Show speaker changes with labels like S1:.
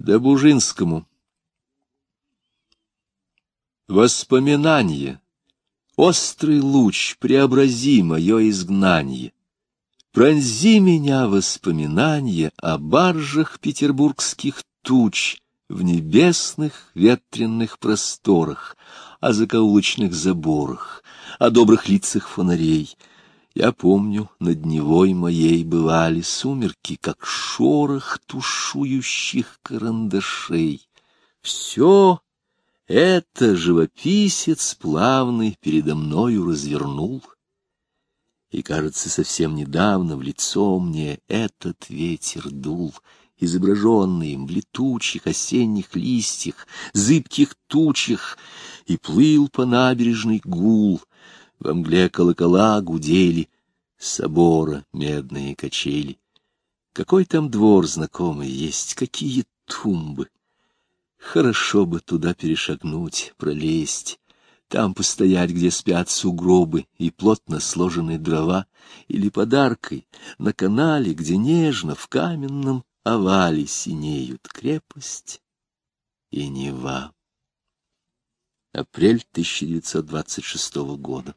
S1: Добужинскому. Воспоминание, острый луч, преобрази мое изгнание. Пронзи меня воспоминания о баржах петербургских туч в небесных ветренных просторах, о закоулочных заборах, о добрых лицах фонарей — я помню, над Невой моей бывали сумерки, как шорох тушующих карандашей. Все это живописец плавный передо мною развернул. И, кажется, совсем недавно в лицо мне этот ветер дул, изображенный им в летучих осенних листьях, зыбких тучах, и плыл по набережной гул, во мгле колокола гудели, собора медные качели. Какой там двор знакомый есть, какие тумбы. Хорошо бы туда перешагнуть, пролезть, там постоять, где спят сугробы и плотно сложенные дрова, или подаркой на канале, где нежно в каменном овале синеют крепость и Нева. Апрель 1926 года.